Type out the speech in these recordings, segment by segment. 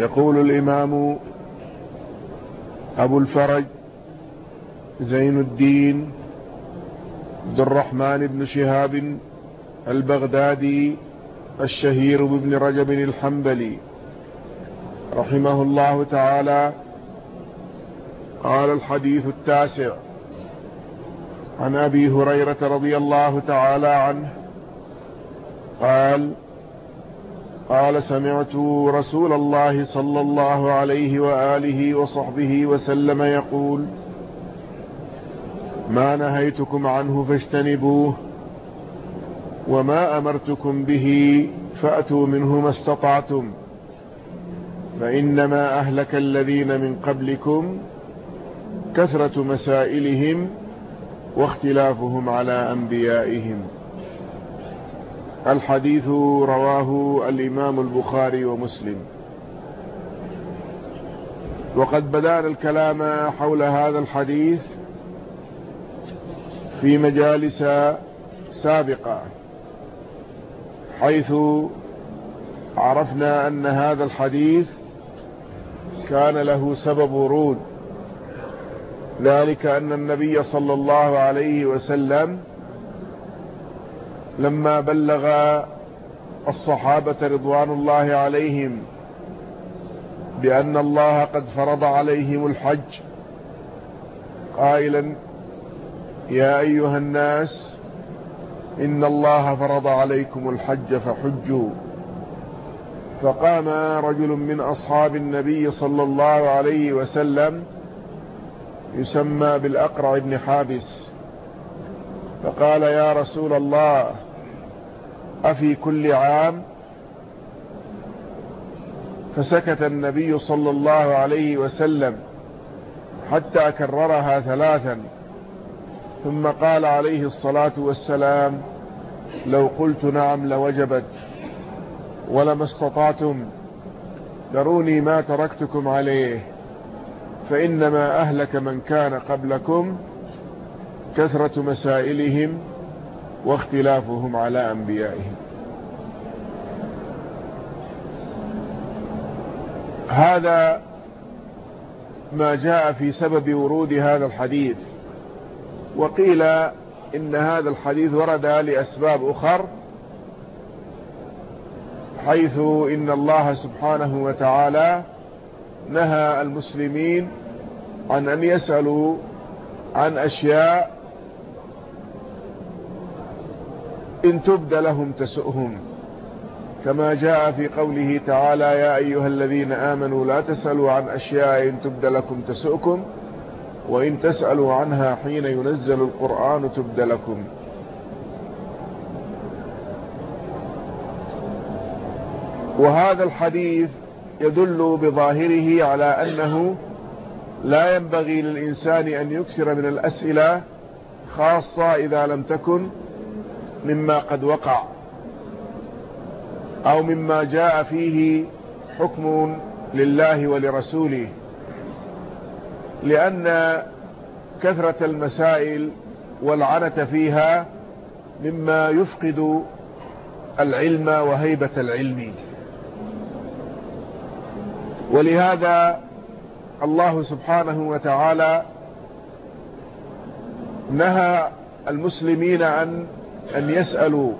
يقول الإمام أبو الفرج زين الدين عبد الرحمن بن شهاب البغدادي الشهير بابن رجب الحنبلي رحمه الله تعالى. قال الحديث التاسع عن أبي هريرة رضي الله تعالى عنه قال قال سمعت رسول الله صلى الله عليه وآله وصحبه وسلم يقول ما نهيتكم عنه فاجتنبوه وما أمرتكم به فأتوا منه ما استطعتم فإنما أهلك الذين من قبلكم كثرة مسائلهم واختلافهم على أنبيائهم الحديث رواه الإمام البخاري ومسلم. وقد بدأنا الكلام حول هذا الحديث في مجالس سابقة حيث عرفنا أن هذا الحديث كان له سبب ورود. ذلك أن النبي صلى الله عليه وسلم لما بلغ الصحابة رضوان الله عليهم بأن الله قد فرض عليهم الحج قائلا يا أيها الناس إن الله فرض عليكم الحج فحجوا. فقام رجل من أصحاب النبي صلى الله عليه وسلم يسمى بالأقرع بن حابس فقال يا رسول الله أفي كل عام فسكت النبي صلى الله عليه وسلم حتى كررها ثلاثا ثم قال عليه الصلاة والسلام لو قلت نعم لوجبت ولما استطعتم دروني ما تركتكم عليه فإنما أهلك من كان قبلكم كثرة مسائلهم واختلافهم على أنبيائهم. هذا ما جاء في سبب ورود هذا الحديث وقيل إن هذا الحديث ورد لأسباب أخر حيث إن الله سبحانه وتعالى نهى المسلمين عن أن يسألوا عن أشياء إن تبد لهم تسؤهم. كما جاء في قوله تعالى يا أيها الذين آمنوا لا تسألوا عن أشياء إن تبد لكم تسؤكم وإن تسألوا عنها حين ينزل القرآن تبد لكم. وهذا الحديث يدل بظاهره على أنه لا ينبغي للإنسان أن يكثر من الأسئلة خاصة إذا لم تكن مما قد وقع أو مما جاء فيه حكم لله ولرسوله لأن كثرة المسائل والعنة فيها مما يفقد العلم وهيبة العلم. ولهذا الله سبحانه وتعالى نهى المسلمين عن أن يسألوا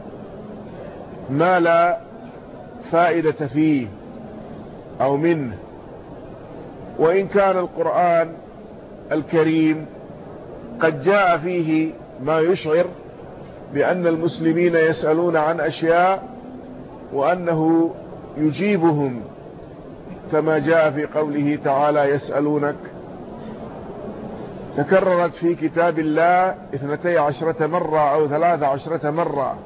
ما لا فائدة فيه أو منه. وإن كان القرآن الكريم قد جاء فيه ما يشعر بأن المسلمين يسألون عن أشياء وأنه يجيبهم كما جاء في قوله تعالى يسألونك تكررت في كتاب الله اثنتي عشرة مرة أو ثلاثة عشرة مرة.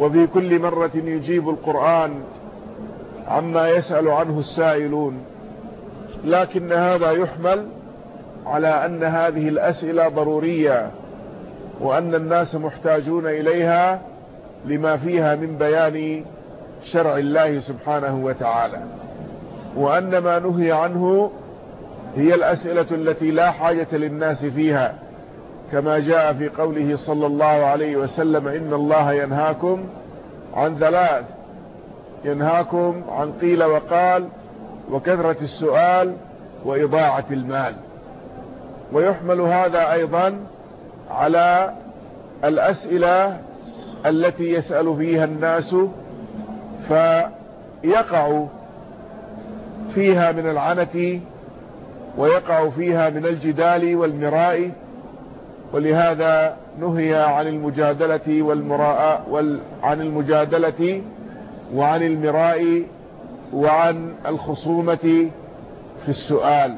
وفي كل مرة يجيب القرآن عما يسأل عنه السائلون. لكن هذا يحمل على أن هذه الأسئلة ضرورية وأن الناس محتاجون إليها لما فيها من بيان شرع الله سبحانه وتعالى. وأن ما نهي عنه هي الأسئلة التي لا حاجة للناس فيها. كما جاء في قوله صلى الله عليه وسلم إن الله ينهاكم عن ثلاث. ينهاكم عن قيل وقال وكثرة السؤال وإضاعة المال. ويحمل هذا أيضا على الأسئلة التي يسأل فيها الناس فيقع فيها من العنة ويقع فيها من الجدال والمراء ولهذا نهي عن المجادلة والمراء عن المجادلة وعن المراء وعن الخصومة في السؤال.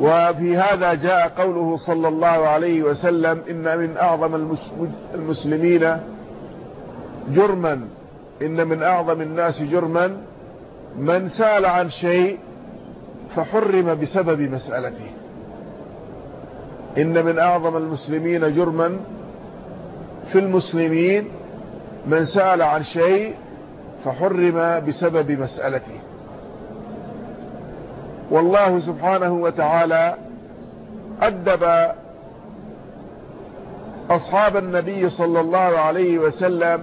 وفي هذا جاء قوله صلى الله عليه وسلم إن من أعظم المسلمين جرما. إن من أعظم الناس جرما من سأل عن شيء فحرم بسبب مسألته. إن من أعظم المسلمين جرما في المسلمين من سأل عن شيء فحرم بسبب مسألته. والله سبحانه وتعالى أدب أصحاب النبي صلى الله عليه وسلم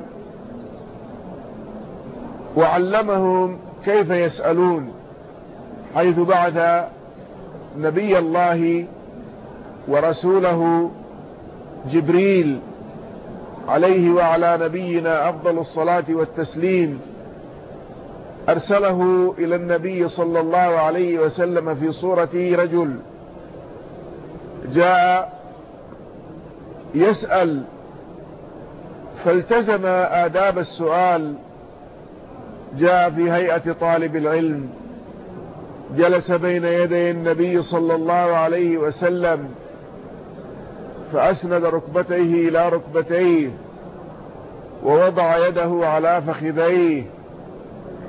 وعلمهم كيف يسألون حيث بعث نبي الله ورسوله جبريل عليه وعلى نبينا أفضل الصلاة والتسليم أرسله إلى النبي صلى الله عليه وسلم في صورة رجل جاء يسأل فالتزم آداب السؤال جاء في هيئة طالب العلم. جلس بين يدي النبي صلى الله عليه وسلم فأسند ركبتيه إلى ركبتيه ووضع يده على فخذيه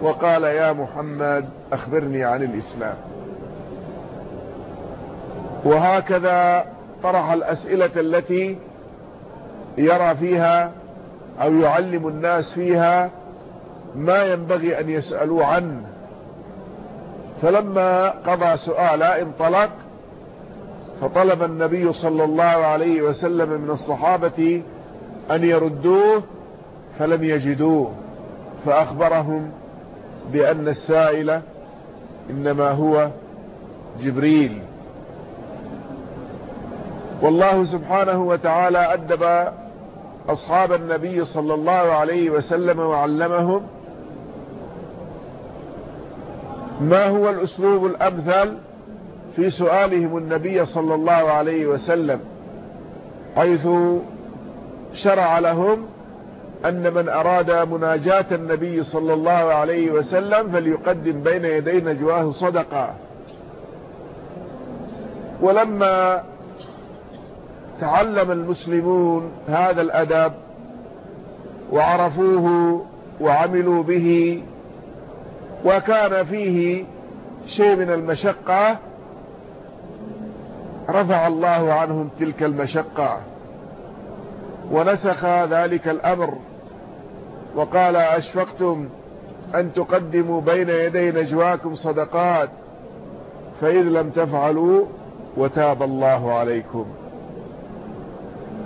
وقال يا محمد أخبرني عن الإسلام. وهكذا طرح الأسئلة التي يرى فيها أو يعلم الناس فيها ما ينبغي أن يسألوا عنه فلما قضى سؤالا انطلق فطلب النبي صلى الله عليه وسلم من الصحابة أن يردوه فلم يجدوه. فأخبرهم بأن السائل إنما هو جبريل. والله سبحانه وتعالى أدب أصحاب النبي صلى الله عليه وسلم وعلمهم ما هو الأسلوب الأمثل في سؤالهم النبي صلى الله عليه وسلم حيث شرع لهم أن من أراد مناجاة النبي صلى الله عليه وسلم فليقدم بين يدي نجواه صدقة. ولما تعلم المسلمون هذا الأدب وعرفوه وعملوا به وكان فيه شيء من المشقة رفع الله عنهم تلك المشقة ونسخ ذلك الأمر وقال أشفقتم أن تقدموا بين يدي نجواكم صدقات فإذ لم تفعلوا وتاب الله عليكم.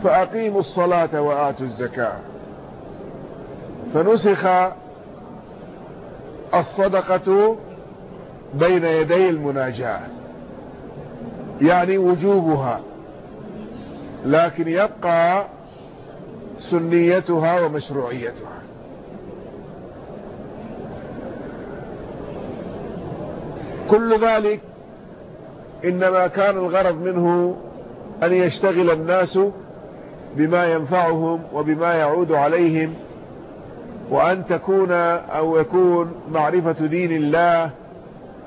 فأقيموا الصلاة وآتوا الزكاة. فنسخ الصدقة بين يدي المناجاة يعني وجوبها لكن يبقى سنيتها ومشروعيتها. كل ذلك إنما كان الغرض منه أن يشتغل الناس بما ينفعهم وبما يعود عليهم وأن تكون أو يكون معرفة دين الله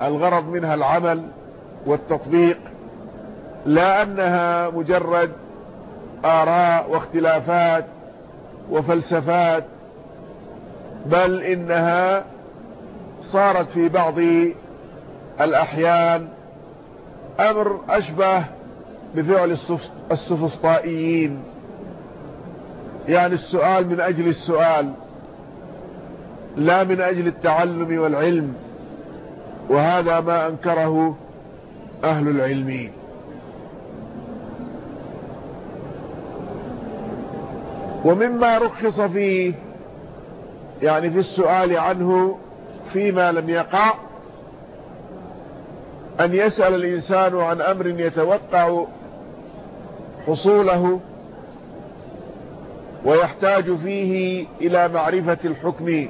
الغرض منها العمل والتطبيق لا أنها مجرد آراء واختلافات وفلسفات بل إنها صارت في بعض الأحيان أمر أشبه بفعل السفسطائيين. يعني السؤال من أجل السؤال. لا من أجل التعلم والعلم وهذا ما أنكره أهل العلم. ومما رخص فيه يعني في السؤال عنه فيما لم يقع أن يسأل الإنسان عن أمر يتوقع حصوله ويحتاج فيه إلى معرفة الحكم.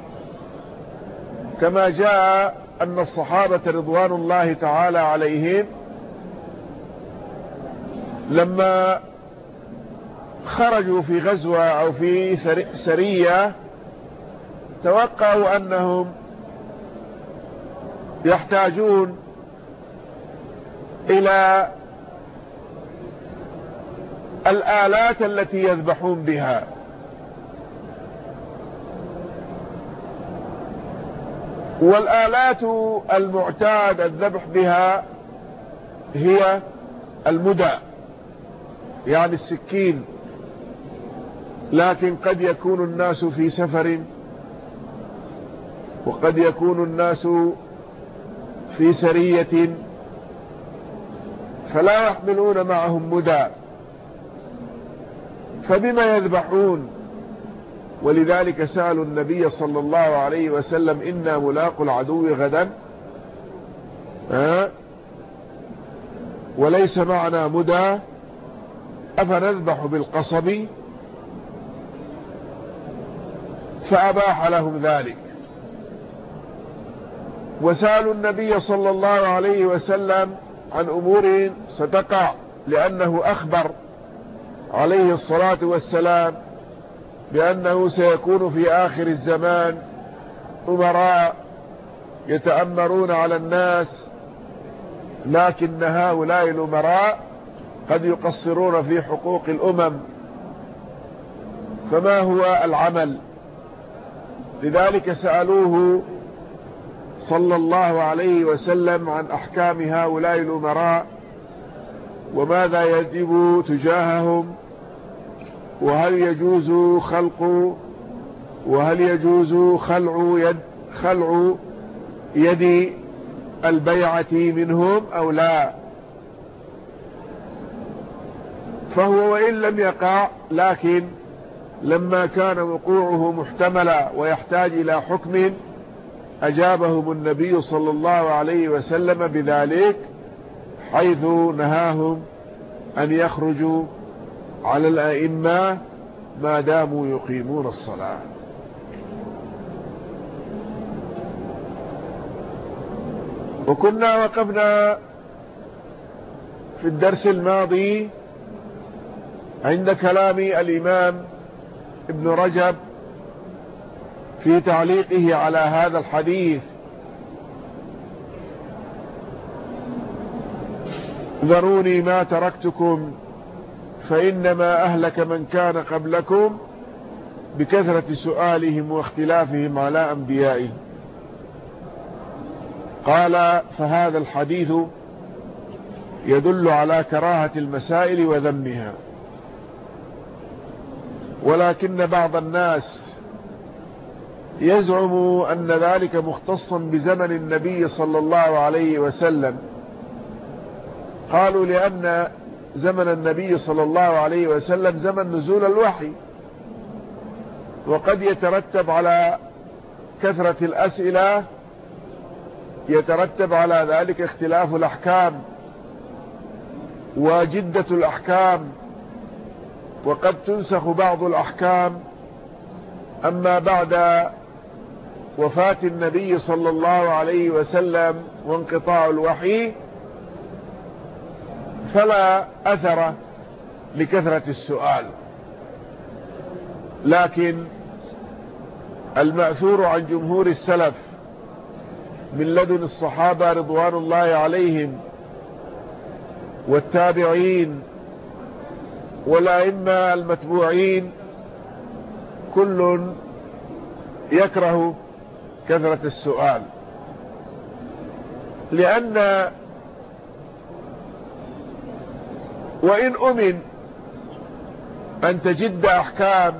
كما جاء أن الصحابة رضوان الله تعالى عليهم لما خرجوا في غزوة أو في سرية توقعوا أنهم يحتاجون إلى الآلات التي يذبحون بها. والآلات المعتاد الذبح بها هي المدى يعني السكين. لكن قد يكون الناس في سفر وقد يكون الناس في سرية فلا يحملون معهم مدى. فبما يذبحون؟ ولذلك سألوا النبي صلى الله عليه وسلم إنا ملاق العدو غدا؟ ها؟ وليس معنا مدى؟ أفنذبح بالقصب؟ فأباح لهم ذلك. وسألوا النبي صلى الله عليه وسلم عن أمور ستقع لأنه أخبر عليه الصلاة والسلام بأنه سيكون في آخر الزمان أمراء يتأمرون على الناس لكن هؤلاء الأمراء قد يقصرون في حقوق الأمم. فما هو العمل؟ لذلك سألوه صلى الله عليه وسلم عن أحكام هؤلاء الأمراء وماذا يجب تجاههم. وهل يجوز خلق وهل يجوز خلع يد خلع يد البيعة منهم أو لا؟ فهو وإن لم يقع لكن لما كان وقوعه محتملا ويحتاج إلى حكم أجابهم النبي صلى الله عليه وسلم بذلك حيث نهاهم أن يخرجوا على الأئمة ما داموا يقيمون الصلاة. وكنا وقفنا في الدرس الماضي عند كلام الإمام ابن رجب في تعليقه على هذا الحديث. ذروني ما تركتكم فإنما أهلك من كان قبلكم بكثرة سؤالهم واختلافهم على أنبيائهم قال فهذا الحديث يدل على كراهة المسائل وذمها. ولكن بعض الناس يزعم أن ذلك مختصا بزمن النبي صلى الله عليه وسلم. قالوا لأن زمن النبي صلى الله عليه وسلم زمن نزول الوحي. وقد يترتب على كثرة الأسئلة يترتب على ذلك اختلاف الأحكام وجدة الأحكام وقد تنسخ بعض الأحكام. أما بعد وفاة النبي صلى الله عليه وسلم وانقطاع الوحي فلا أثر لكثرة السؤال. لكن المأثور عن جمهور السلف من لدن الصحابة رضوان الله عليهم والتابعين والأئمة المتبوعين كل يكره كثرة السؤال. لأن وإن أمن أن تجد أحكام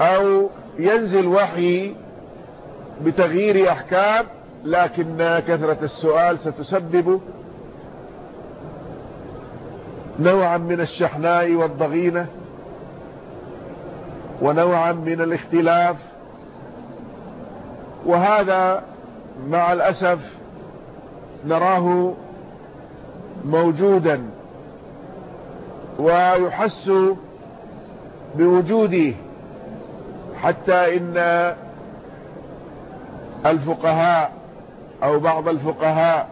أو ينزل وحي بتغيير أحكام لكن كثرة السؤال ستسبب نوعا من الشحناء والضغينة ونوعا من الاختلاف. وهذا مع الأسف نراه موجودا ويحس بوجوده حتى إن الفقهاء أو بعض الفقهاء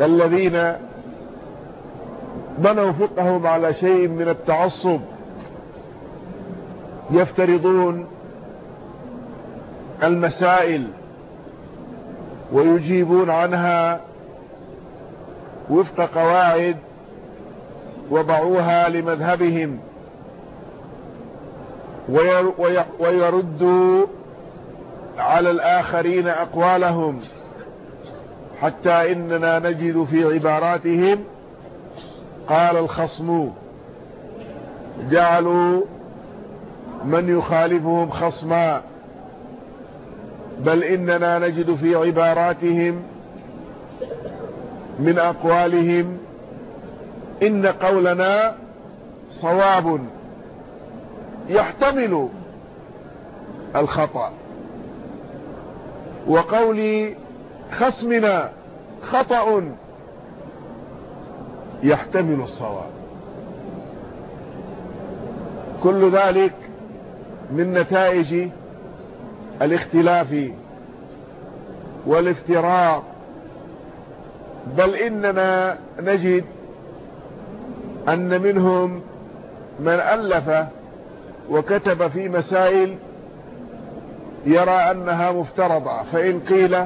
الذين بنوا فقههم على شيء من التعصب يفترضون المسائل ويجيبون عنها وفق قواعد وضعوها لمذهبهم. ويردوا على الآخرين أقوالهم. حتى إننا نجد في عباراتهم قال الخصم جعلوا من يخالفهم خصما. بل إننا نجد في عباراتهم من أقوالهم إن قولنا صواب. يحتمل الخطأ. وقول خصمنا خطأ يحتمل الصواب. كل ذلك من نتائج الاختلاف والافتراق بل إننا نجد أن منهم من ألف وكتب في مسائل يرى أنها مفترضة فإن قيل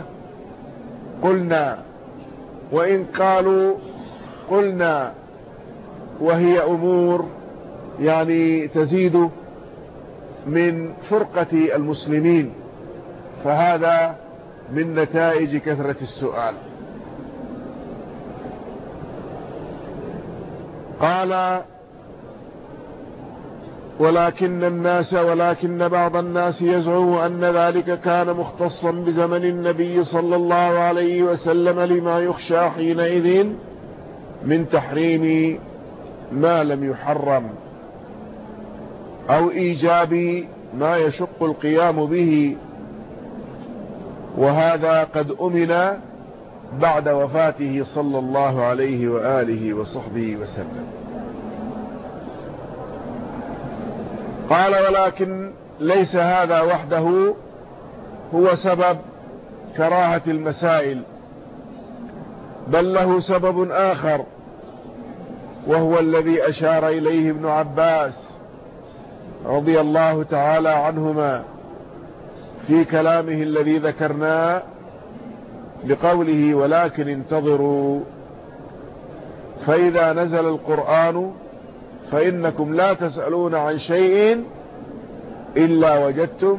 قلنا وإن قالوا قلنا وهي أمور يعني تزيد من فرقة المسلمين فهذا من نتائج كثرة السؤال. قال ولكن الناس ولكن بعض الناس يزعم أن ذلك كان مختصا بزمن النبي صلى الله عليه وسلم لما يخشى حينئذ من تحريم ما لم يحرم أو إيجاب ما يشق القيام به وهذا قد أمن بعد وفاته صلى الله عليه وآله وصحبه وسلم. قال ولكن ليس هذا وحده هو سبب كراهة المسائل بل له سبب آخر وهو الذي أشار إليه ابن عباس رضي الله تعالى عنهما في كلامه الذي ذكرناه لقوله ولكن انتظروا. فإذا نزل القرآن فإنكم لا تسألون عن شيء إلا وجدتم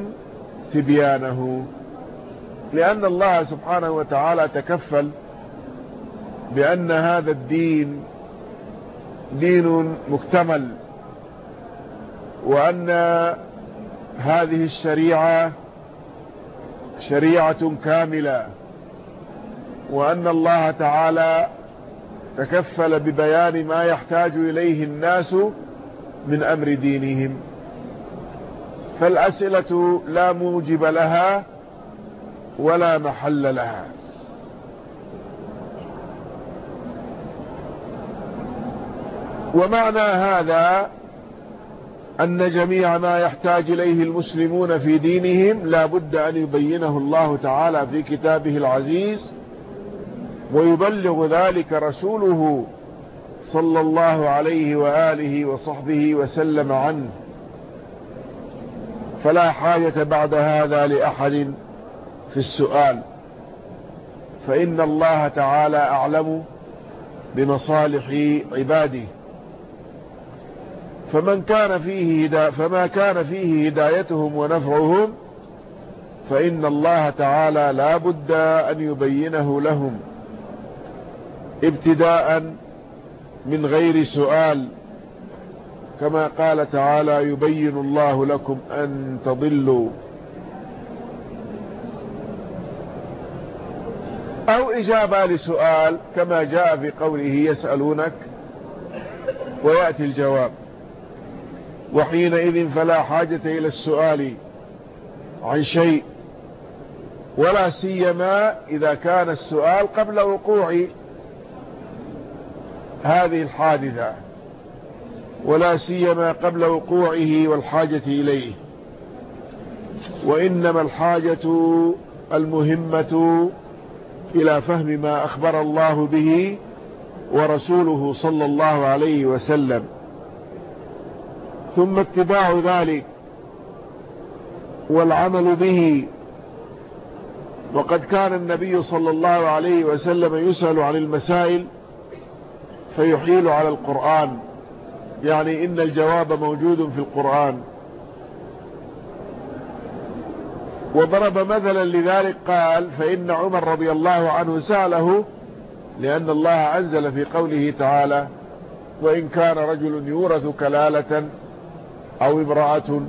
تبيانه. لأن الله سبحانه وتعالى تكفل بأن هذا الدين دين مكتمل وأن هذه الشريعة شريعة كاملة. وأن الله تعالى تكفل ببيان ما يحتاج إليه الناس من أمر دينهم. فالأسئلة لا موجب لها ولا محل لها. ومعنى هذا أن جميع ما يحتاج إليه المسلمون في دينهم لا بد أن يبينه الله تعالى في كتابه العزيز ويبلغ ذلك رسوله صلى الله عليه وآله وصحبه وسلم عنه. فلا حاجة بعد هذا لأحد في السؤال. فإن الله تعالى أعلم بمصالح عباده. فمن كان فيه فما كان فيه هدايتهم ونفعهم فإن الله تعالى لا بد أن يبينه لهم. ابتداء من غير سؤال كما قال تعالى يبين الله لكم أن تضلوا. أو إجابة لسؤال كما جاء في قوله يسألونك ويأتي الجواب. وحينئذ فلا حاجة إلى السؤال عن شيء ولا سيما إذا كان السؤال قبل وقوع هذه الحادثة ولا سيما قبل وقوعه والحاجة إليه. وإنما الحاجة المهمة إلى فهم ما أخبر الله به ورسوله صلى الله عليه وسلم. ثم اتباع ذلك والعمل به. وقد كان النبي صلى الله عليه وسلم يسأل عن المسائل فيحيل على القرآن. يعني إن الجواب موجود في القرآن. وضرب مثلا لذلك قال فإن عمر رضي الله عنه سأله لأن الله أنزل في قوله تعالى وإن كان رجل يورث كلالة أو امرأة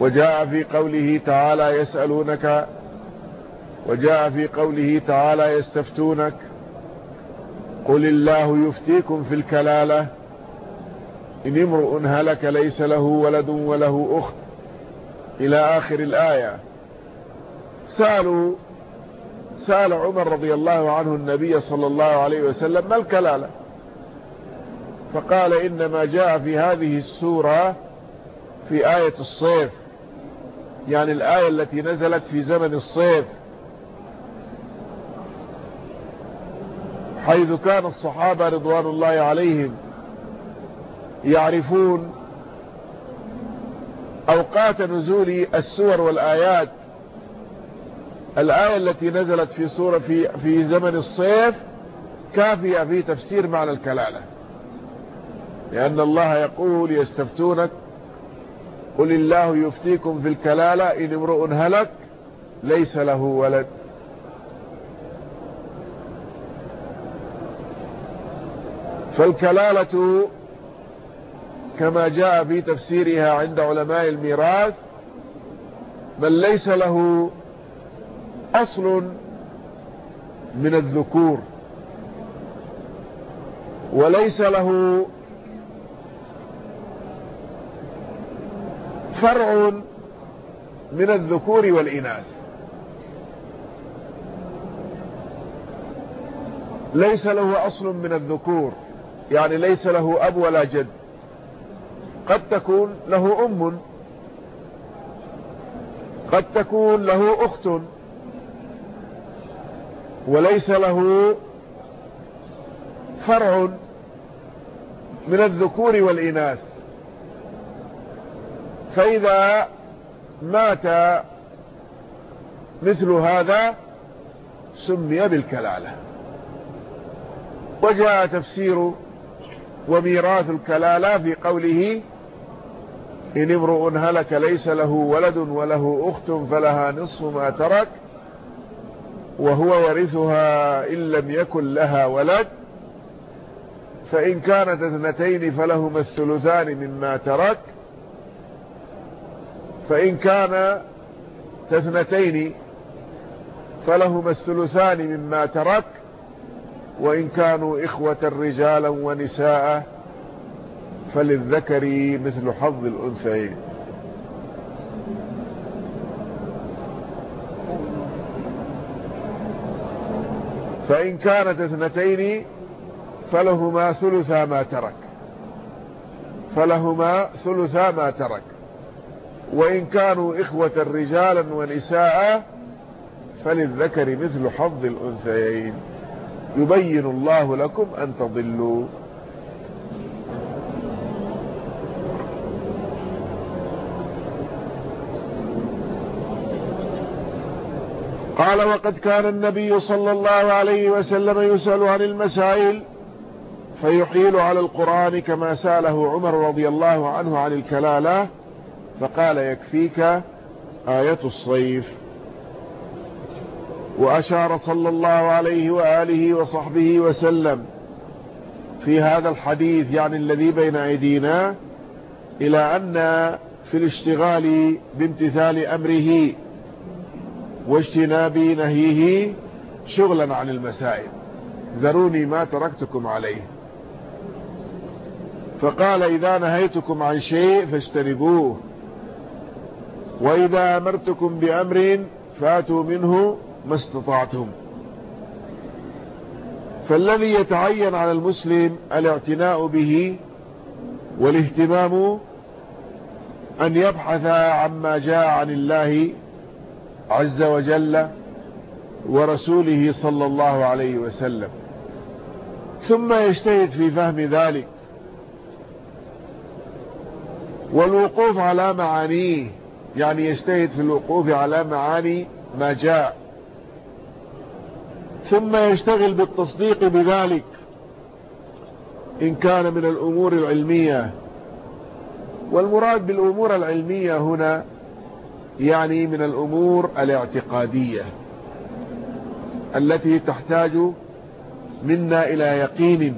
وجاء في قوله تعالى يسألونك وجاء في قوله تعالى يستفتونك قل الله يفتيكم في الكلالة. إن امرؤ هلك ليس له ولد وله أخت. إلى آخر الآية. سألوا سأل عمر رضي الله عنه النبي صلى الله عليه وسلم ما الكلالة؟ فقال إنما جاء في هذه السورة في آية الصيف. يعني الآية التي نزلت في زمن الصيف. حيث كان الصحابة رضوان الله عليهم يعرفون أوقات نزول السور والآيات. الآية التي نزلت في سورة في, في زمن الصيف كافية في تفسير معنى الكلالة. لأن الله يقول يستفتونك قل الله يفتيكم في الكلالة إن امرؤ هلك ليس له ولد. فالكلالة كما جاء في تفسيرها عند علماء الميراث من ليس له أصل من الذكور وليس له فرع من الذكور والإناث. ليس له أصل من الذكور. يعني ليس له أب ولا جد. قد تكون له أم. قد تكون له أخت. وليس له فرع من الذكور والإناث. فإذا مات مثل هذا سمي بالكلالة. وجاء تفسير وميراث الكلالة في قوله إن امرؤ هلك ليس له ولد وله أخت فلها نصف ما ترك وهو يرثها إن لم يكن لها ولد فإن كانت اثنتين فلهما الثلثان مما ترك فإن كان اثنتين فلهما الثلثان مما ترك وإن كانوا إخوة رجالا ونساء فللذكر مثل حظ الأنثيين. فإن كانت اثنتين فلهما ثلثا ما ترك. فلهما ثلثا ما ترك. وإن كانوا إخوة رجالا ونساء فللذكر مثل حظ الأنثيين. يبين الله لكم أن تضلوا. قال وقد كان النبي صلى الله عليه وسلم يسأل عن المسائل فيحيل على القرآن كما سأله عمر رضي الله عنه عن الكلالة فقال يكفيك آية الصيف. وأشار صلى الله عليه وآله وصحبه وسلم في هذا الحديث يعني الذي بين أيدينا إلى أن في الاشتغال بامتثال أمره واجتناب نهيه شغلا عن المسائل. ذروني ما تركتكم عليه. فقال إذا نهيتكم عن شيء فاجتنبوه وإذا أمرتكم بأمر فاتوا منه ما استطعتم فالذي يتعين على المسلم الاعتناء به والاهتمام أن يبحث عما جاء عن الله عز وجل ورسوله صلى الله عليه وسلم. ثم يجتهد في فهم ذلك. والوقوف على معانيه يعني يجتهد في الوقوف على معاني ما جاء. ثم يشتغل بالتصديق بذلك إن كان من الأمور العلمية. والمراد بالأمور العلمية هنا يعني من الأمور الاعتقادية التي تحتاج منا إلى يقين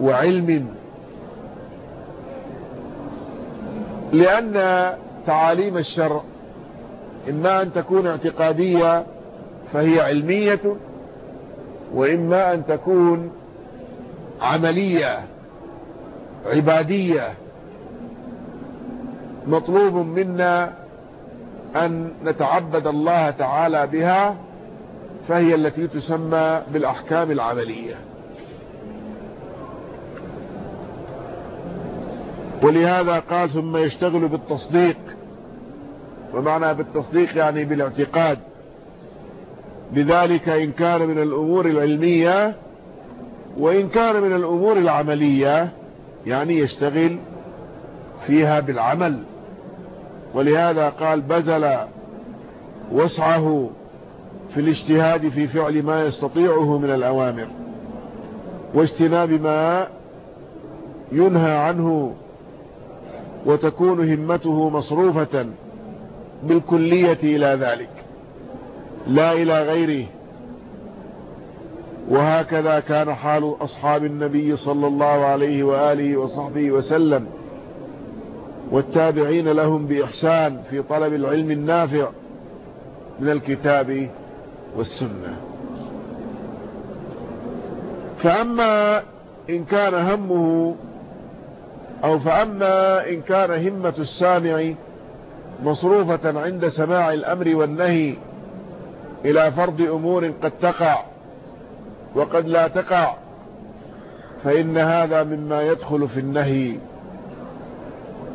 وعلم. لأن تعاليم الشرع إما أن تكون اعتقادية فهي علمية وإما أن تكون عملية عبادية. مطلوب منا أن نتعبد الله تعالى بها فهي التي تسمى بالأحكام العملية. ولهذا قال ثم يشتغل بالتصديق. ومعنى بالتصديق يعني بالاعتقاد. لذلك إن كان من الأمور العلمية وإن كان من الأمور العملية يعني يشتغل فيها بالعمل. ولهذا قال بذل وسعه في الاجتهاد في فعل ما يستطيعه من الأوامر واجتناب ما ينهى عنه وتكون همته مصروفة بالكلية إلى ذلك. لا إلى غيره. وهكذا كان حال أصحاب النبي صلى الله عليه وآله وصحبه وسلم والتابعين لهم بإحسان في طلب العلم النافع من الكتاب والسنة. فأما إن كان همه أو فأما إن كان همة السامع مصروفة عند سماع الأمر والنهي إلى فرض أمور قد تقع وقد لا تقع فإن هذا مما يدخل في النهي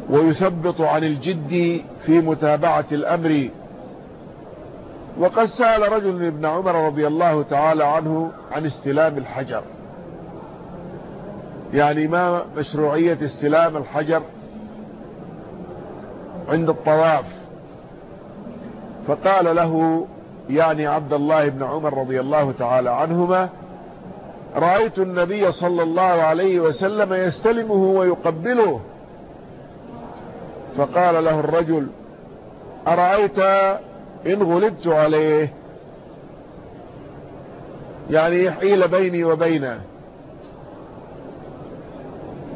ويثبط عن الجد في متابعة الأمر. وقد سأل رجل ابن عمر رضي الله تعالى عنه عن استلام الحجر. يعني ما مشروعية استلام الحجر عند الطواف؟ فقال له يعني عبد الله بن عمر رضي الله تعالى عنهما رأيت النبي صلى الله عليه وسلم يستلمه ويقبله. فقال له الرجل أرأيت إن غلبت عليه؟ يعني حيل بيني وبينه.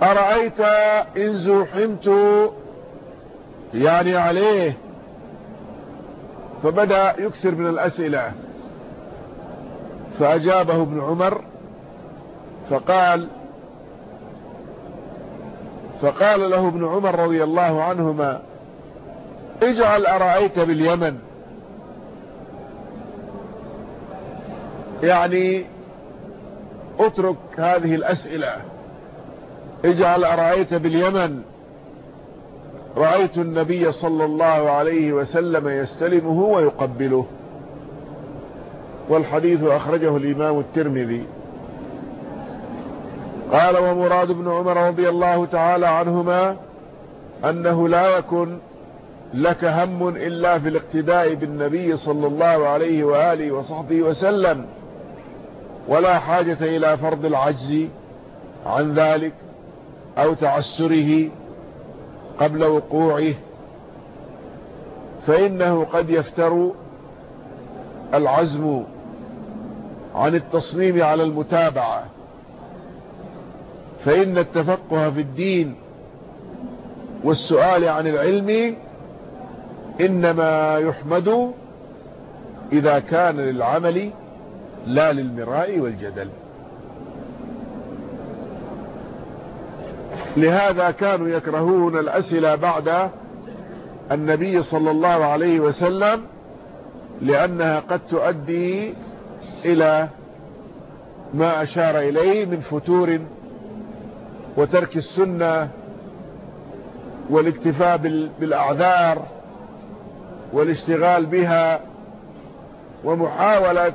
أرأيت إن زوحمت؟ يعني عليه. فبدأ يكثر من الأسئلة. فأجابه ابن عمر فقال فقال له ابن عمر رضي الله عنهما اجعل أرأيت باليمن. يعني اترك هذه الأسئلة. اجعل أرأيت باليمن. رأيت النبي صلى الله عليه وسلم يستلمه ويقبله. والحديث أخرجه الإمام الترمذي. قال ومراد بن عمر رضي الله تعالى عنهما أنه لا يكن لك هم إلا في الاقتداء بالنبي صلى الله عليه وآله وصحبه وسلم ولا حاجة إلى فرض العجز عن ذلك أو تعسره قبل وقوعه فإنه قد يفتر العزم عن التصميم على المتابعة. فإن التفقه في الدين والسؤال عن العلم إنما يحمد إذا كان للعمل لا للمراء والجدل. لهذا كانوا يكرهون الأسئلة بعد النبي صلى الله عليه وسلم لأنها قد تؤدي إلى ما أشار إليه من فتور وترك السنة والاكتفاء بالأعذار والاشتغال بها ومحاولة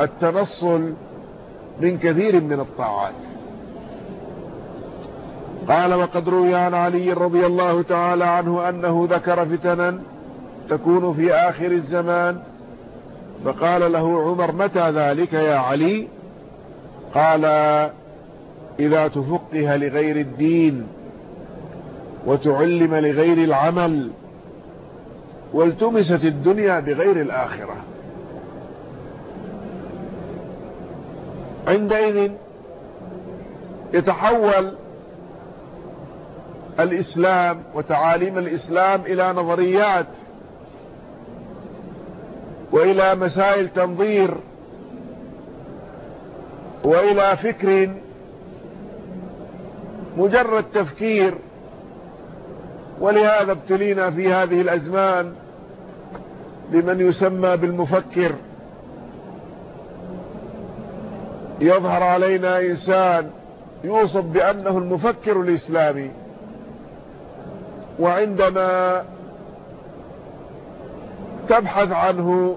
التنصل من كثير من الطاعات. قال وقد روي عن علي رضي الله تعالى عنه أنه ذكر فتنا تكون في آخر الزمان فقال له عمر متى ذلك يا علي؟ قال إذا تفقه لغير الدين وتعلم لغير العمل والتمست الدنيا بغير الآخرة. عندئذ يتحول الإسلام وتعاليم الإسلام إلى نظريات وإلى مسائل تنظير وإلى فكر مجرد تفكير. ولهذا ابتلينا في هذه الأزمان بمن يسمى بالمفكر. يظهر علينا إنسان يوصف بأنه المفكر الإسلامي. وعندما تبحث عنه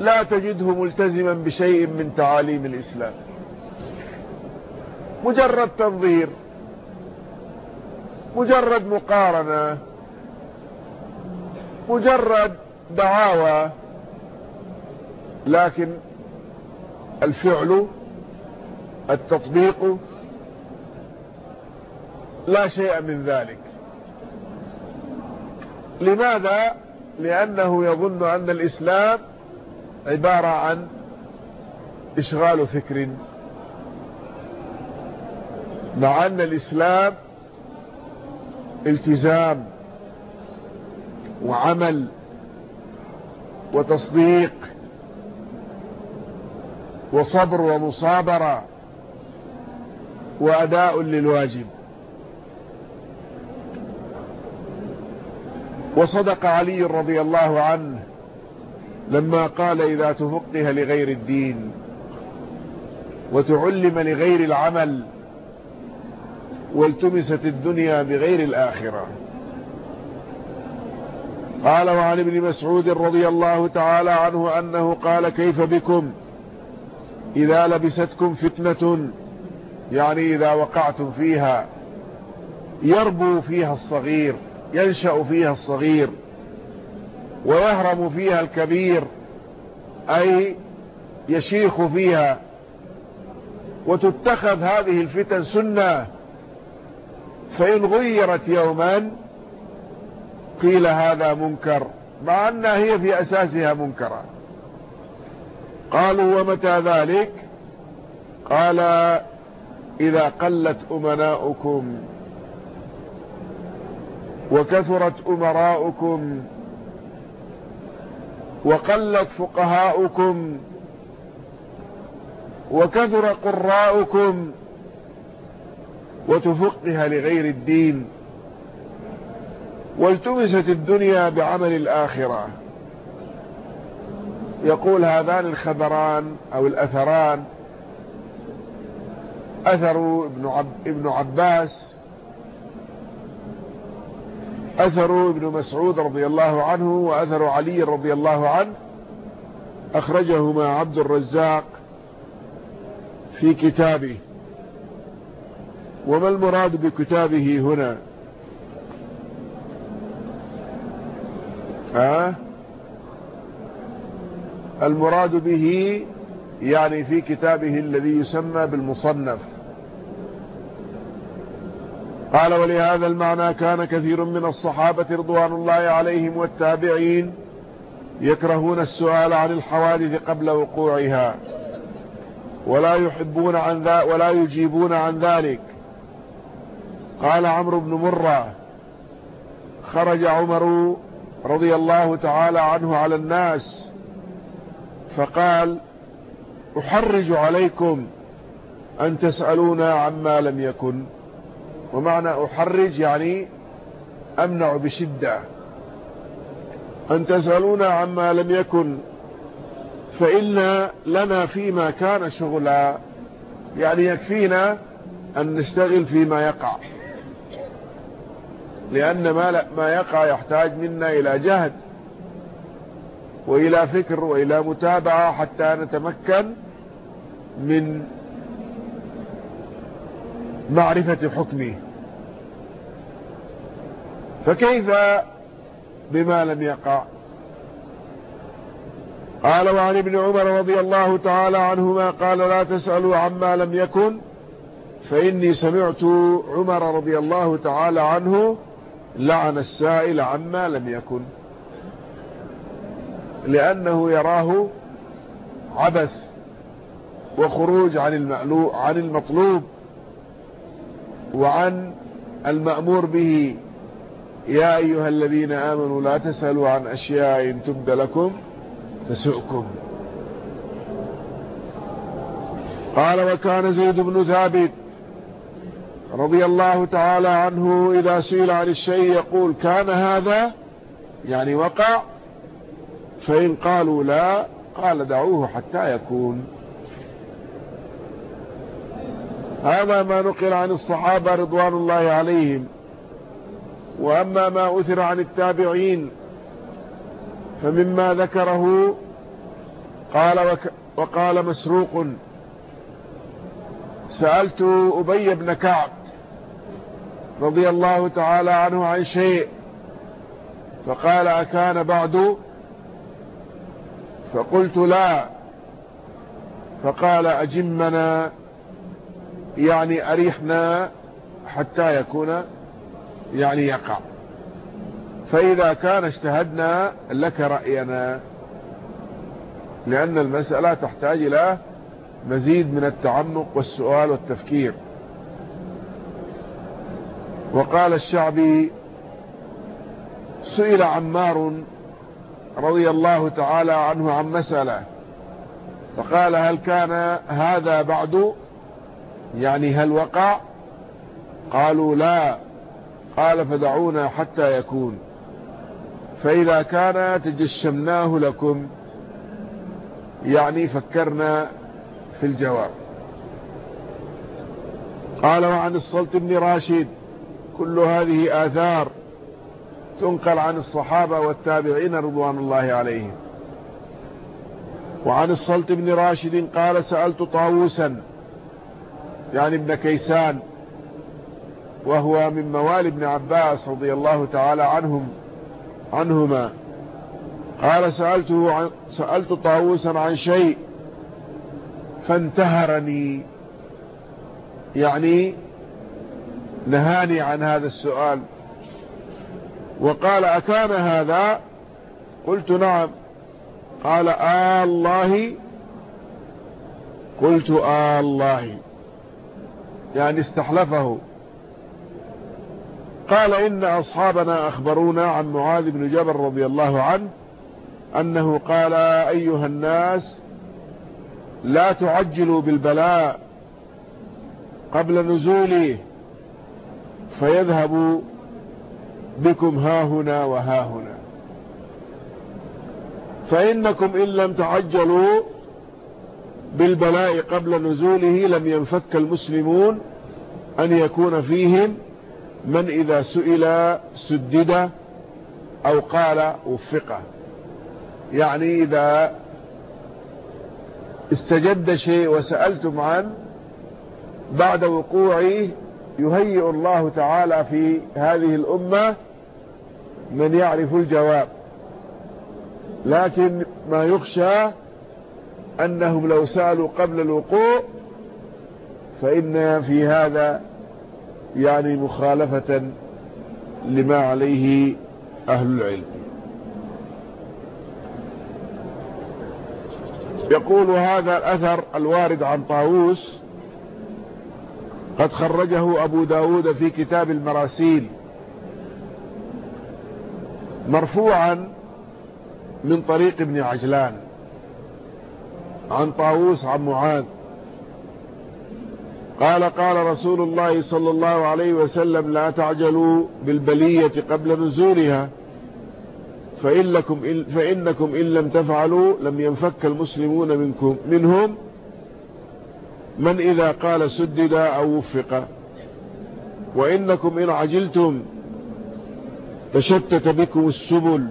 لا تجده ملتزما بشيء من تعاليم الإسلام. مجرد تنظير مجرد مقارنة مجرد دعاوى لكن الفعل التطبيق لا شيء من ذلك. لماذا؟ لأنه يظن أن الإسلام عبارة عن إشغال فكر. مع أن الإسلام التزام وعمل وتصديق وصبر ومصابرة وأداء للواجب. وصدق علي رضي الله عنه لما قال إذا تفقه لغير الدين وتعلم لغير العمل والتمست الدنيا بغير الآخرة. قال وعن ابن مسعود رضي الله تعالى عنه أنه قال كيف بكم؟ إذا لبستكم فتنة يعني إذا وقعتم فيها يربو فيها الصغير. ينشأ فيها الصغير ويهرم فيها الكبير أي يشيخ فيها. وتتخذ هذه الفتن سنة. فإن غيرت يوما قيل هذا منكر مع أنها هي في أساسها منكرة. قالوا ومتى ذلك؟ قال إذا قلت أمناؤكم. وكثرت أمراؤكم وقلت فقهاؤكم وكثر قراؤكم وتفقها لغير الدين والتمست الدنيا بعمل الآخرة. يقول هذان الخبران أو الأثران أثر ابن, ابن عباس أثر ابن مسعود رضي الله عنه وأثر علي رضي الله عنه. أخرجهما عبد الرزاق في كتابه. وما المراد بكتابه هنا؟ ها؟ المراد به يعني في كتابه الذي يسمى بالمصنف. قال ولهذا المعنى كان كثير من الصحابة رضوان الله عليهم والتابعين يكرهون السؤال عن الحوادث قبل وقوعها ولا يحبون عن ذا ولا يجيبون عن ذلك. قال عمرو بن مرة خرج عمر رضي الله تعالى عنه على الناس فقال أحرج عليكم أن تسألونا عما لم يكن. ومعنى أحرج يعني أمنع بشدة. أن تسألون عما لم يكن فإن لنا فيما كان شغلا يعني يكفينا أن نشتغل فيما يقع. لأن ما, ما يقع يحتاج منا إلى جهد وإلى فكر وإلى متابعة حتى نتمكن من معرفة حكمه. فكيف بما لم يقع؟ قال وعن ابن عمر رضي الله تعالى عنهما قال لا تسألوا عما لم يكن فإني سمعت عمر رضي الله تعالى عنه لعن السائل عما لم يكن. لأنه يراه عبث وخروج عن عن المطلوب. وعن المأمور به يا أيها الذين آمنوا لا تسألوا عن أشياء تبد لكم تسؤكم قال وكان زيد بن ثابت رضي الله تعالى عنه إذا سئل عن الشيء يقول كان هذا؟ يعني وقع. فإن قالوا لا قال دعوه حتى يكون. هذا ما نقل عن الصحابة رضوان الله عليهم وأما ما أثر عن التابعين فمما ذكره قال وك وقال مسروق سألت أبي بن كعب رضي الله تعالى عنه عن شيء فقال أكان بعد؟ فقلت لا. فقال أجمنا. يعني أريحنا حتى يكون يعني يقع. فإذا كان اجتهدنا لك رأينا لأن المسألة تحتاج إلى مزيد من التعمق والسؤال والتفكير. وقال الشعبي سئل عمار رضي الله تعالى عنه عن مسألة فقال هل كان هذا بعد يعني هل وقع؟ قالوا لا. قال فدعونا حتى يكون. فإذا كان تجشمناه لكم يعني فكرنا في الجواب. قال وعن الصلت بن راشد كل هذه آثار تنقل عن الصحابة والتابعين رضوان الله عليهم. وعن الصلت بن راشد قال سألت طاووسا يعني ابن كيسان وهو من موالي ابن عباس رضي الله تعالى عنهم عنهما. قال سألته عن سألت طاووسا عن شيء فانتهرني. يعني نهاني عن هذا السؤال. وقال أكان هذا؟ قلت نعم. قال آه الله. قلت آه الله. يعني استحلفه. قال إن أصحابنا أخبرونا عن معاذ بن جبل رضي الله عنه أنه قال أيها الناس لا تعجلوا بالبلاء قبل نزوله فيذهب بكم ها هنا وها هنا. فإنكم إن لم تعجلوا بالبلاء قبل نزوله لم ينفك المسلمون أن يكون فيهم من إذا سئل سدد أو قال وفقه يعني إذا استجد شيء وسألتم عنه بعد وقوعه يهيئ الله تعالى في هذه الأمة من يعرف الجواب. لكن ما يخشى أنهم لو سألوا قبل الوقوع فإن في هذا يعني مخالفة لما عليه أهل العلم. يقول هذا الأثر الوارد عن طاووس قد خرجه أبو داود في كتاب المراسيل مرفوعا من طريق ابن عجلان. عن طاووس عن معاذ. قال قال رسول الله صلى الله عليه وسلم لا تعجلوا بالبلية قبل نزولها فإن لكم إن فإنكم إن لم تفعلوا لم ينفك المسلمون منكم منهم من إذا قال سدد أو وفق. وإنكم إن عجلتم تشتت بكم السبل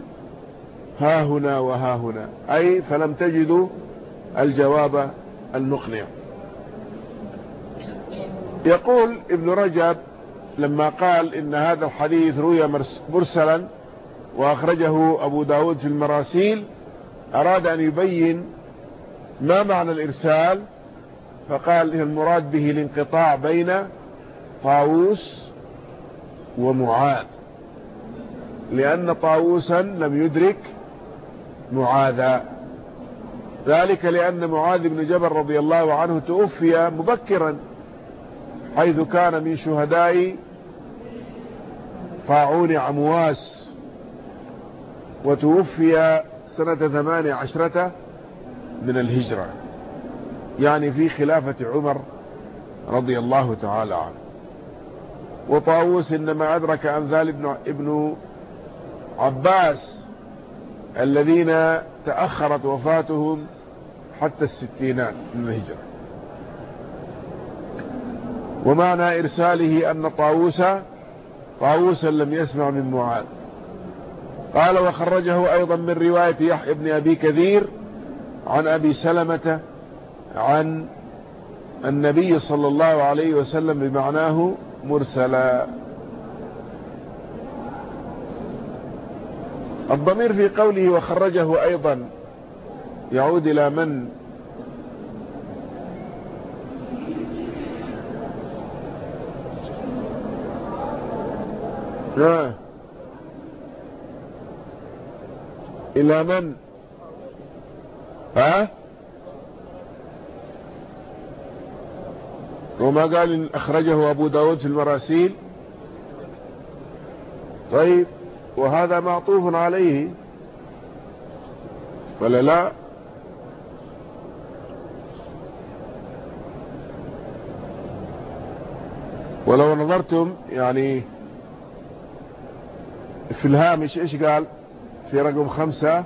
ها هنا وها هنا. أي فلم تجدوا الجواب المقنع. يقول ابن رجب لما قال إن هذا الحديث روي مرسلا وأخرجه أبو داود في المراسيل أراد أن يبين ما معنى الإرسال فقال المراد به الانقطاع بين طاووس ومعاذ لأن طاووسا لم يدرك معاذا. ذلك لأن معاذ بن جبل رضي الله عنه توفي مبكرا حيث كان من شهداء طاعون عمواس وتوفي سنة ثمان عشرة من الهجرة يعني في خلافة عمر رضي الله تعالى عنه. وطاووس إنما أدرك أمثال ابن, ابن عباس الذين تأخرت وفاتهم حتى الستينات من الهجرة. ومعنى إرساله أن طاووس طاووسا لم يسمع من معاذ. قال وخرجه أيضا من رواية يحيى بن أبي كثير عن أبي سلمة عن النبي صلى الله عليه وسلم بمعناه مرسلا. الضمير في قوله وخرجه أيضا يعود إلى من؟ ها. إلى من؟ ها؟ وما قال إن أخرجه أبو داود في المراسيل؟ طيب وهذا معطوف عليه ولا لا؟ ولو نظرتم يعني في الهامش إيش قال؟ في رقم خمسة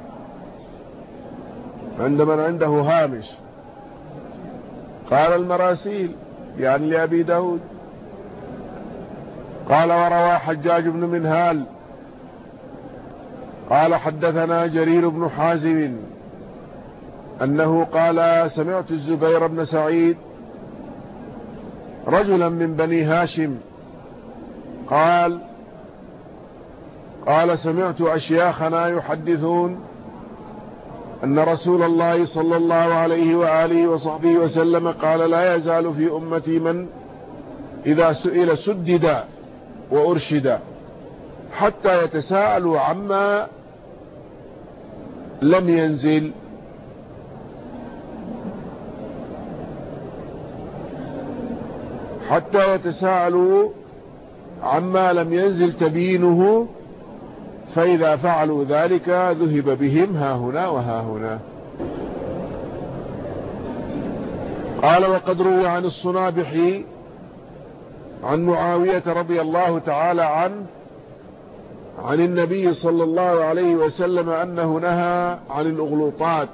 عند من عنده هامش. قال المراسيل يعني لأبي داود. قال وروى حجاج بن منهال. قال حدثنا جرير بن حازم أنه قال سمعت الزبير بن سعيد رجلا من بني هاشم. قال قال سمعت أشياخنا يحدثون أن رسول الله صلى الله عليه وآله وصحبه وسلم قال لا يزال في أمتي من إذا سئل سدد وأرشد حتى يتساءلوا عما لم ينزل حتى يتساءلوا عما لم ينزل تبينه فإذا فعلوا ذلك ذهب بهم ها هنا وها هنا. قال وقد روي عن الصنابح عن معاوية رضي الله تعالى عنه عن النبي صلى الله عليه وسلم أنه نهى عن الأغلوطات.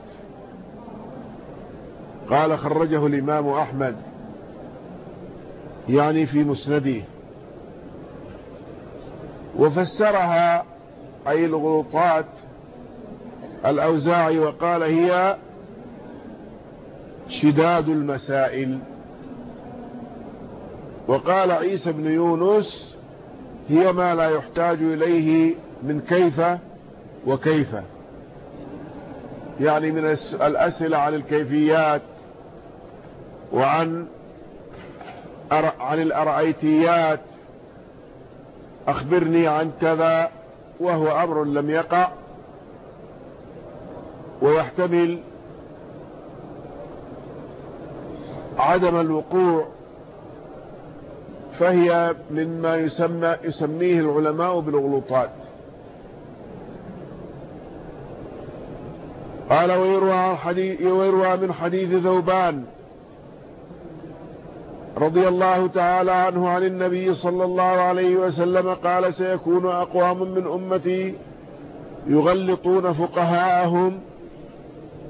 قال خرجه الإمام أحمد. يعني في مسنده. وفسرها أي الغلطات الأوزاعي وقال هي شداد المسائل. وقال عيسى بن يونس هي ما لا يحتاج إليه من كيف وكيف. يعني من الأسئلة عن الكيفيات وعن عن الأرأيتيات. أخبرني عن كذا وهو أمر لم يقع ويحتمل عدم الوقوع فهي مما يسمى يسميه العلماء بالغلطات قال ويروى, حديث ويروى من حديث ذوبان رضي الله تعالى عنه عن النبي صلى الله عليه وسلم قال سيكون أقوام من أمتي يغلطون فقهاءهم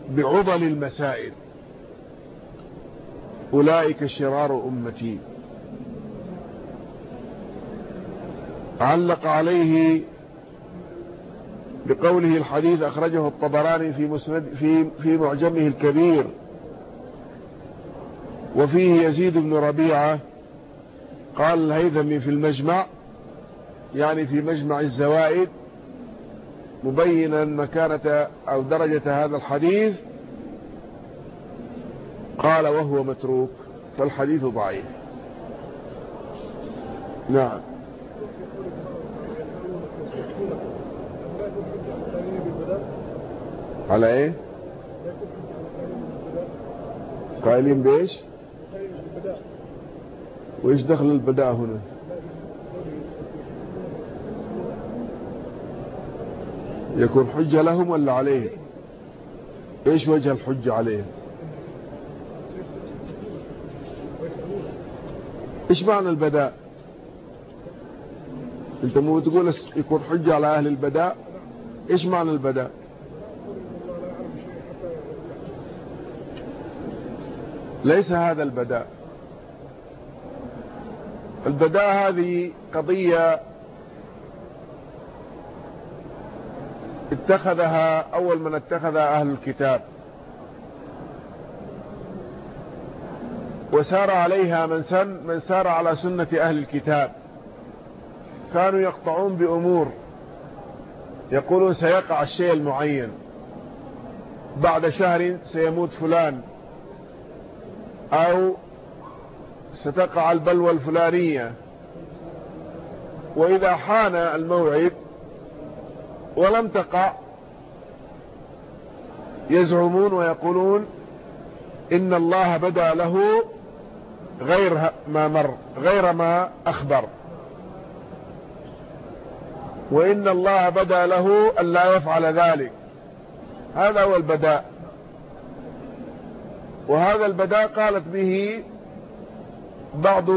بعضل المسائل. أولئك شرار أمتي. علق عليه بقوله الحديث أخرجه الطبراني في, مسند في, في معجمه الكبير. وفيه يزيد بن ربيعة قال الهيثمي في المجمع يعني في مجمع الزوائد مبينا مكانة أو درجة هذا الحديث قال وهو متروك فالحديث ضعيف. نعم. على إيه؟ قائلين بإيش؟ وإيش دخل البداء هنا؟ يكون حجة لهم ولا عليهم؟ إيش وجه الحجة عليهم؟ إيش معنى البداء؟ أنت مو تقول يكون حجة على أهل البداء؟ إيش معنى البداء؟ ليس هذا البداء. البداء هذه قضية اتخذها أول من اتخذها أهل الكتاب. وسار عليها من, سن من سار على سنة أهل الكتاب. كانوا يقطعون بأمور. يقولون سيقع الشيء المعين. بعد شهر سيموت فلان. أو ستقع البلوى الفلانية. وإذا حان الموعد ولم تقع يزعمون ويقولون إن الله بدا له غير ما مر غير ما أخبر. وإن الله بدا له أن لا يفعل ذلك. هذا هو البداء. وهذا البداء قالت به بعض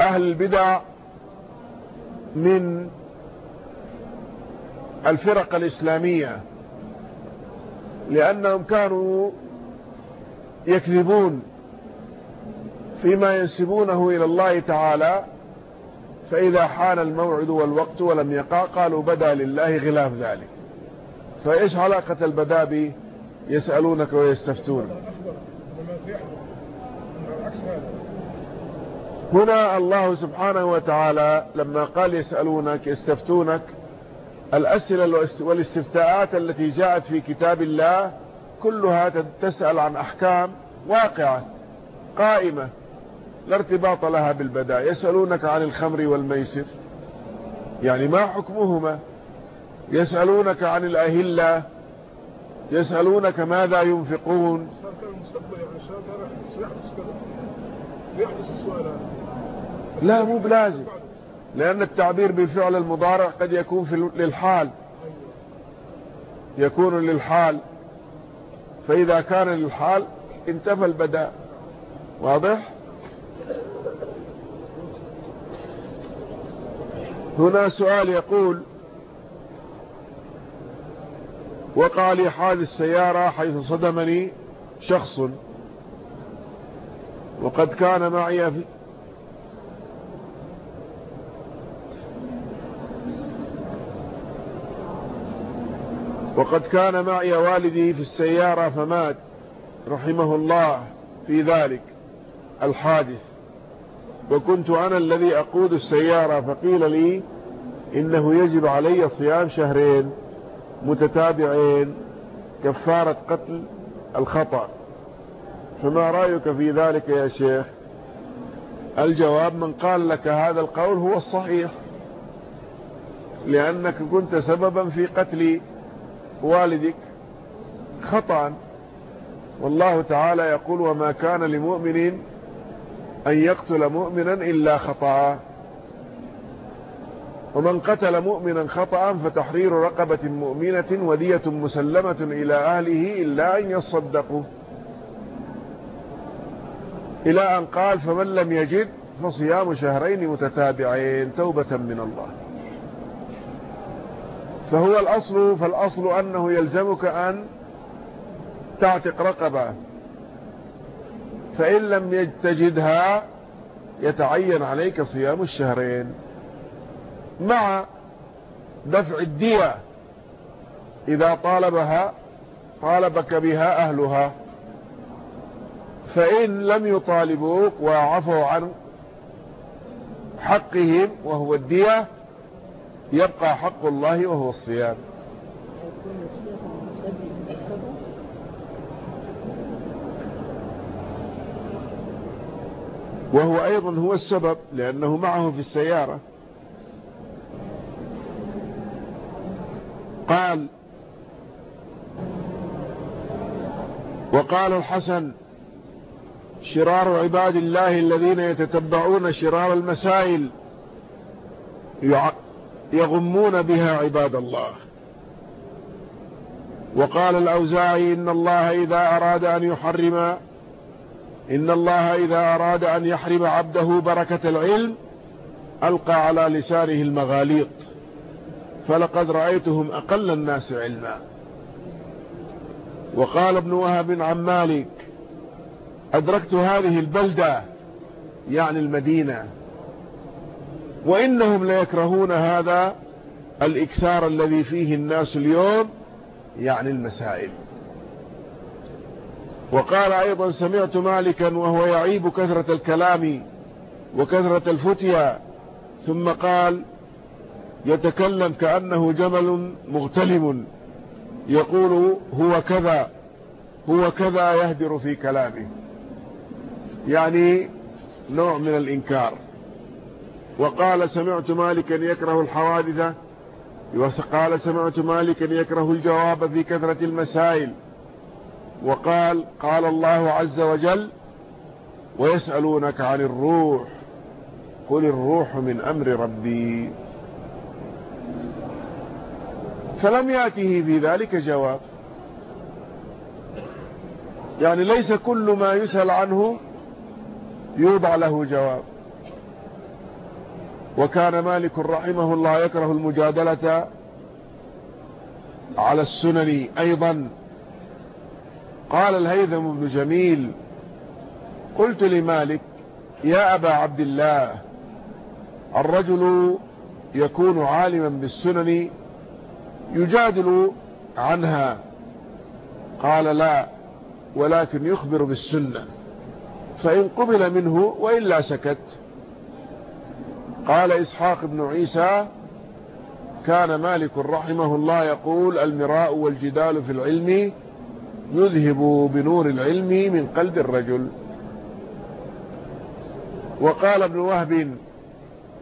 أهل البدع من الفرق الإسلامية لأنهم كانوا يكذبون فيما ينسبونه إلى الله تعالى فإذا حان الموعد والوقت ولم يقع قالوا بدا لله غلاف ذلك. فإيش علاقة البداء يسألونك ويستفتون هنا الله سبحانه وتعالى لما قال يسألونك يستفتونك الأسئلة والاستفتاءات التي جاءت في كتاب الله كلها تسأل عن أحكام واقعة قائمة لا ارتباط لها بالبداء. يسألونك عن الخمر والميسر يعني ما حكمهما؟ يسألونك عن الأهلة يسألونك ماذا ينفقون؟ لا مو بلازم. لأن التعبير بالفعل المضارع قد يكون في للحال. يكون للحال. فإذا كان للحال انتفى البداء. واضح؟ هنا سؤال يقول وقع لي حادث سيارة حيث صدمني شخص. وقد كان معي في وقد كان معي والدي في السيارة فمات رحمه الله في ذلك الحادث. وكنت أنا الذي أقود السيارة فقيل لي إنه يجب علي صيام شهرين متتابعين كفارة قتل الخطأ. فما رأيك في ذلك يا شيخ؟ الجواب من قال لك هذا القول هو الصحيح لأنك كنت سببا في قتل والدك خطأ والله تعالى يقول وما كان لمؤمن أن يقتل مؤمنا إلا خطأ. ومن قتل مؤمنا خطأ فتحرير رقبة مؤمنة ودية مسلمة إلى أهله إلا أن يصدقوا. إلى أن قال فمن لم يجد فصيام شهرين متتابعين توبة من الله. فهو الأصل فالأصل أنه يلزمك أن تعتق رقبة. فإن لم تجدها يتعين عليك صيام الشهرين. مع دفع الدية إذا طالبها طالبك بها أهلها. فإن لم يطالبوك وعفوا عن حقهم وهو الدية يبقى حق الله وهو الصيام. وهو أيضا هو السبب لأنه معه في السيارة. قال وقال الحسن شرار عباد الله الذين يتتبعون شرار المسائل يغمون بها عباد الله. وقال الأوزاعي إن الله إذا أراد أن يحرم إن الله إذا أراد أن يحرم عبده بركة العلم ألقى على لسانه المغاليط. فلقد رأيتهم أقل الناس علما. وقال ابن وهب عن مالك أدركت هذه البلدة يعني المدينة. وإنهم ليكرهون هذا الإكثار الذي فيه الناس اليوم يعني المسائل. وقال أيضا سمعت مالكا وهو يعيب كثرة الكلام وكثرة الفتيا ثم قال يتكلم كأنه جمل مغتلم يقول هو كذا هو كذا يهدر في كلامه. يعني نوع من الإنكار. وقال سمعت مالكا يكره الحوادث وقال سمعت مالكا يكره الجواب في كثرة المسائل. وقال قال الله عز وجل ويسألونك عن الروح قل الروح من أمر ربي. فلم يأته في ذلك جواب. يعني ليس كل ما يسأل عنه يوضع له جواب. وكان مالك رحمه الله يكره المجادلة على السنن أيضا. قال الهيثم بن جميل قلت لمالك يا أبا عبد الله الرجل يكون عالما بالسنن يجادل عنها. قال لا ولكن يخبر بالسنة. فإن قبل منه وإلا سكت. قال إسحاق بن عيسى كان مالك رحمه الله يقول المراء والجدال في العلم يذهب بنور العلم من قلب الرجل. وقال ابن وهب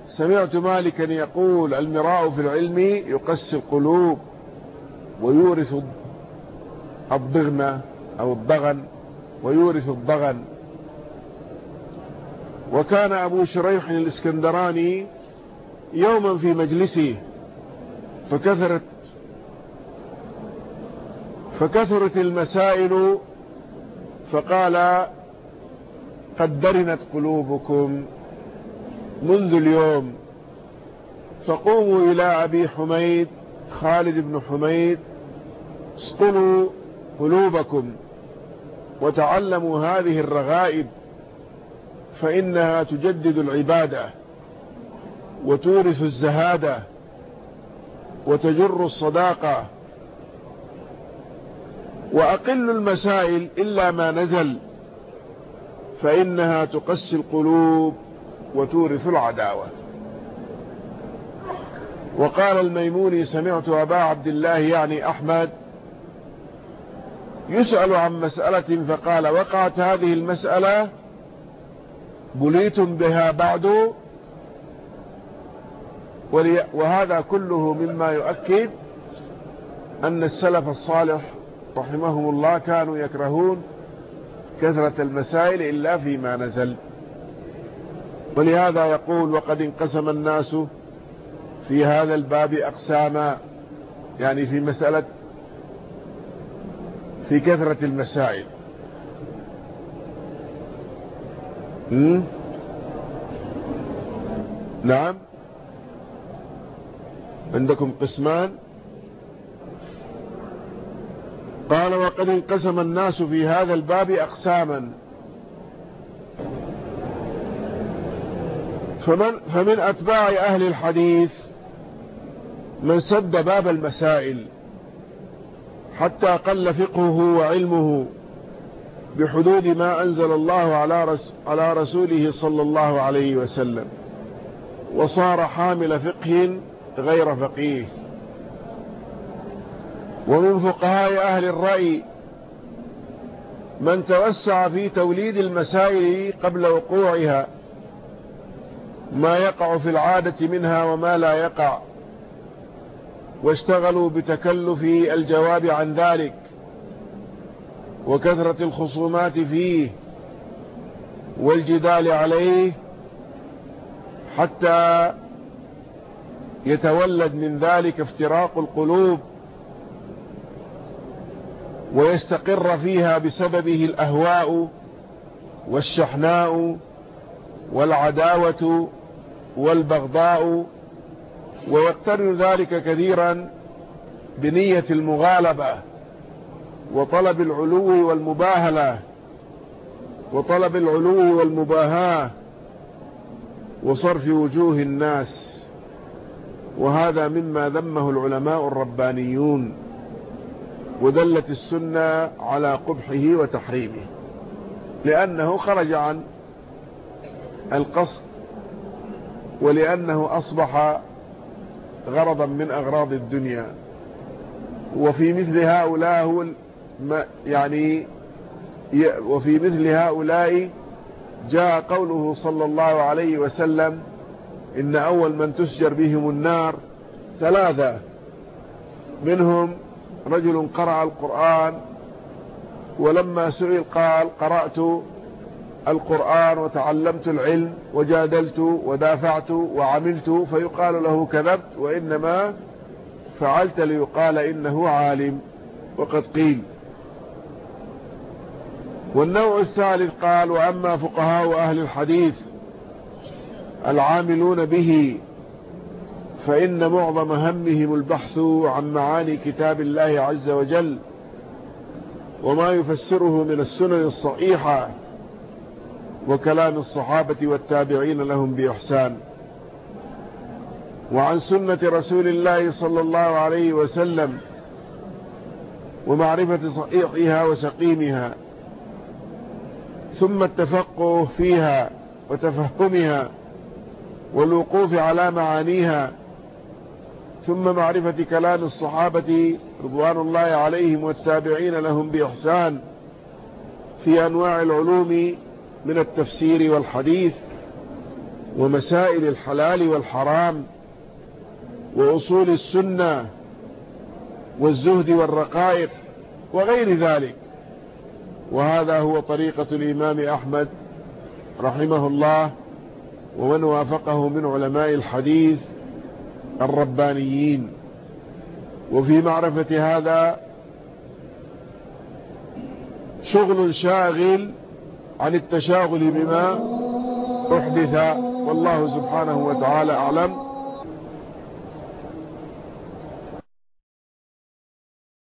سمعت مالكا يقول المراء في العلم يقسي القلوب ويورث الضغن أو الضغن ويورث الضغن. وكان أبو شريح الإسكندراني يوما في مجلسه فكثرت فكثرت المسائل فقال قد درنت قلوبكم منذ اليوم فقوموا إلى أبي حميد خالد بن حميد اسطلوا قلوبكم وتعلموا هذه الرغائب فإنها تجدد العبادة وتورث الزهادة وتجر الصداقة. وأقل المسائل إلا ما نزل فإنها تقسي القلوب وتورث العداوة. وقال الميموني سمعت أبا عبد الله يعني أحمد يسأل عن مسألة فقال وقعت هذه المسألة بليتم بها بعد وهذا كله مما يؤكد أن السلف الصالح رحمهم الله كانوا يكرهون كثرة المسائل إلا فيما نزل. ولهذا يقول وقد انقسم الناس في هذا الباب أقساما يعني في مسألة في كثرة المسائل. نعم. عندكم قسمان؟ قال وقد انقسم الناس في هذا الباب أقساما. فمن, فمن أتباع أهل الحديث من سد باب المسائل حتى قل فقهه وعلمه. بحدود ما أنزل الله على, رسوله صلى الله عليه وسلم. وصار حامل فقه غير فقيه. ومن فقهاء أهل الرأي من توسع في توليد المسائل قبل وقوعها ما يقع في العادة منها وما لا يقع واشتغلوا بتكلف الجواب عن ذلك. وكثرة الخصومات فيه والجدال عليه حتى يتولد من ذلك افتراق القلوب ويستقر فيها بسببه الأهواء والشحناء والعداوة والبغضاء ويقترن ذلك كثيرا بنية المغالبة. وطلب العلو والمباهلة وطلب العلو والمباهاة وصرف وجوه الناس وهذا مما ذمه العلماء الربانيون ودلت السنة على قبحه وتحريمه لأنه خرج عن القصد ولأنه أصبح غرضا من أغراض الدنيا. وفي مثل هؤلاء هو يعني وفي مثل هؤلاء جاء قوله صلى الله عليه وسلم إن أول من تسجر بهم النار ثلاثة. منهم رجل قرأ القرآن ولما سئل قال قرأت القرآن وتعلمت العلم وجادلت ودافعت وعملت فيقال له كذبت وإنما فعلت ليقال إنه عالم. وقد قيل والنوع الثالث قال وأما فقهاء أهل الحديث العاملون به فإن معظم همهم البحث عن معاني كتاب الله عز وجل وما يفسره من السنن الصحيحة وكلام الصحابة والتابعين لهم بإحسان. وعن سنة رسول الله صلى الله عليه وسلم ومعرفة صحيحها وسقيمها. ثم التفقه فيها وتفهمها والوقوف على معانيها. ثم معرفة كلام الصحابة رضوان الله عليهم والتابعين لهم بإحسان في أنواع العلوم من التفسير والحديث ومسائل الحلال والحرام وأصول السنة والزهد والرقائق وغير ذلك. وهذا هو طريقة الإمام أحمد رحمه الله ومن وافقه من علماء الحديث الربانيين. وفي معرفة هذا شغل شاغل عن التشاغل بما أحدث والله سبحانه وتعالى أعلم.